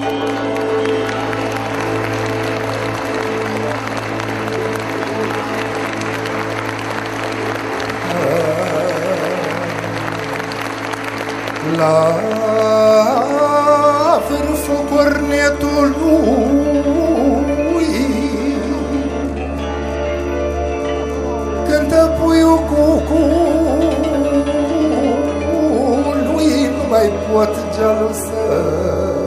La vârful cornetului Cântă puiul cucului Nu mai pot gealul să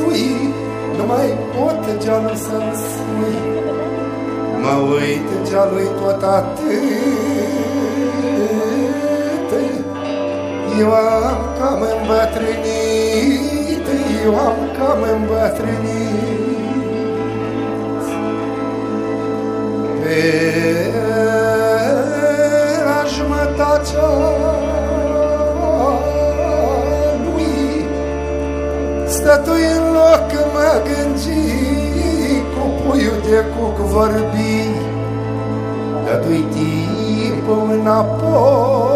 lăsui Nu mai pot gealul să lăsui Mă uit gealui tot atât eu am cam îmbătrânit, eu am cam îmbătrânit. Pe la jumătatea Stătui în loc mă gângi Cu puiul de cuc vorbi. Dă-i timpul înapoi.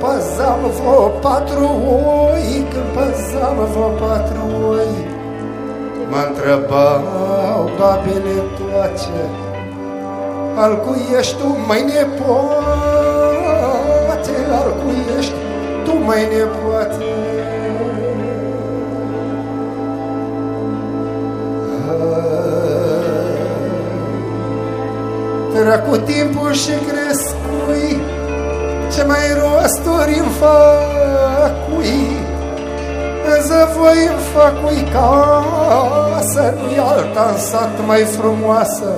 Păzam vreo patru oi, când păzam vreo patru oi, mă întrebau babele toace, al cui ești tu, mai nepoate, al cui ești tu, mai nepoate. Trecu timpul și crescui, ce mai rosturi îmi facui Zăvoi îmi facui casă Nu-i alta în sat mai frumoasă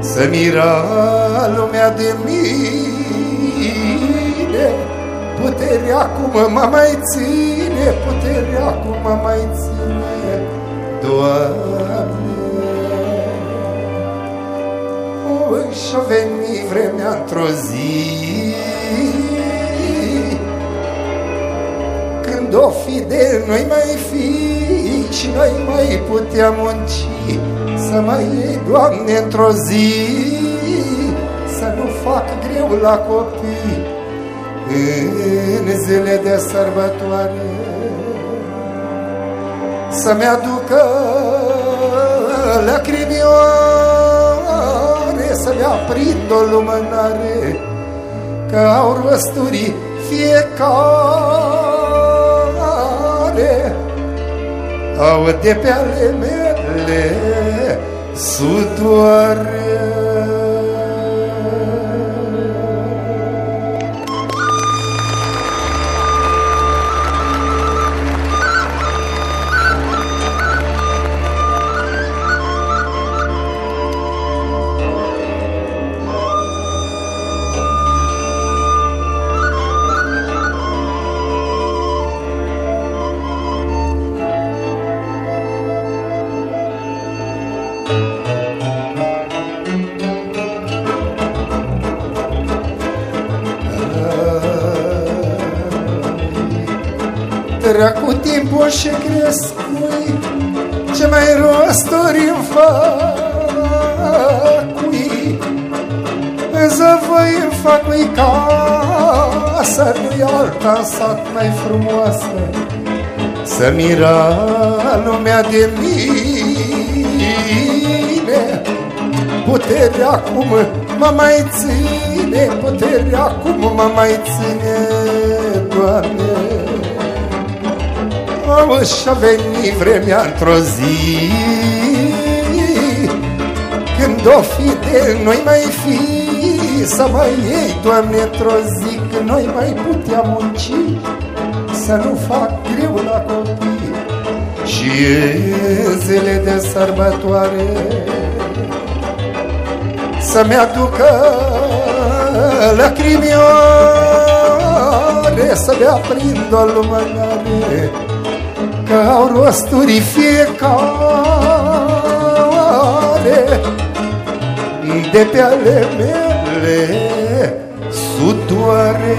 Să mira lumea de mine Puterea cum mă mai ține Puterea cum mă mai ține. Doamne. Și-a venit vremea într-o zi Când o fi de noi mai fi Și noi mai puteam munci. Să mai iei, Doamne, într-o zi Să nu fac greu la copii În zile de sărbătoare Să-mi aducă lacrimioare Să-mi aprind o lumânare Că au răsturii fiecare. Au de pe ale mele sudoare Treacu timpul și crescui Ce mai rosturi îmi facui Zăvăi îmi facui casă Nu-i alta sat mai frumoasă. Să mira lumea de mine Puterea acum mă mai ține Puterea acum mă mai ține Doamne. Mamă, și-a venit vremea într-o zi Când o fi de noi mai fi Să mai iei, Doamne, într-o zi Când noi mai puteam munci Să nu fac greu la copii. Și zile de sărbătoare Să-mi aducă lacrimioare Să-mi aprind o lumânare Că au rosturi fiecare. De pe ale mele sudoare